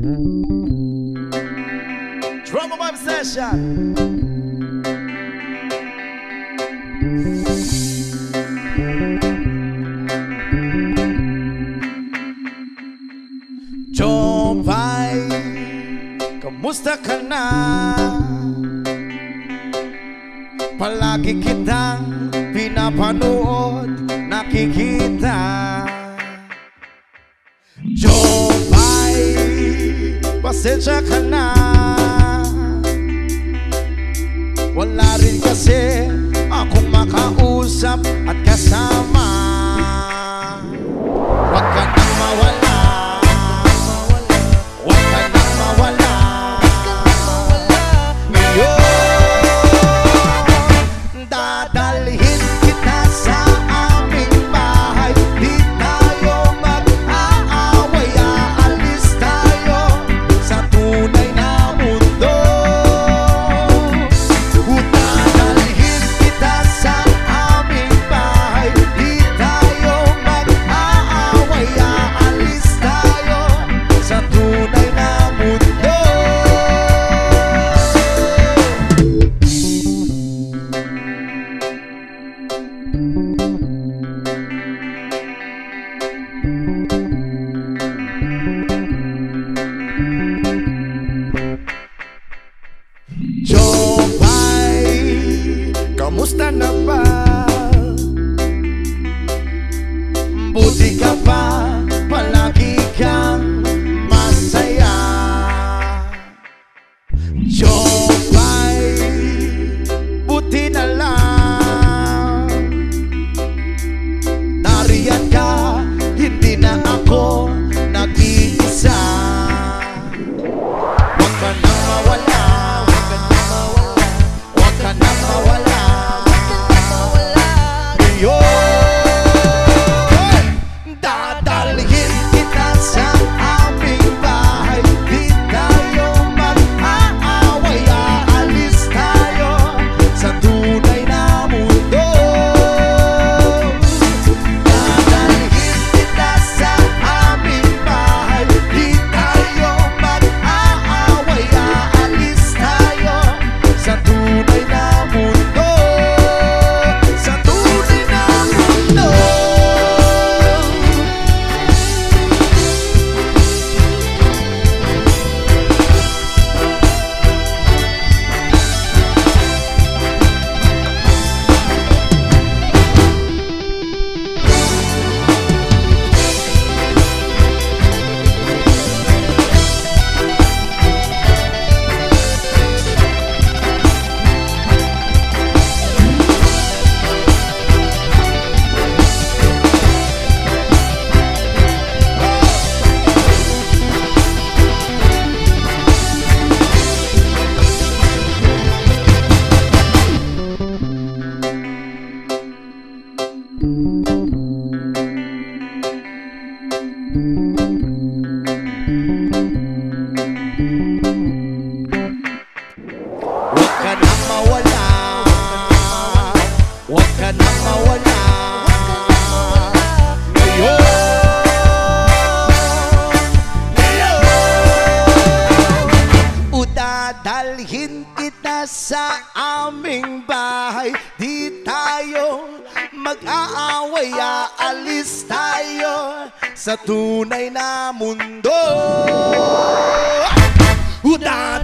Drum Bomb Session. Jovay, kamusta ka na? Palagi kitang pinapanood, nakikita pasensya ka na. Wala rin kasi akong makausap at kasama. Huwag ka Música para tonight. na sa aming bahay. Di tayo mag-aaway Aalis tayo sa tunay na mundo. Udan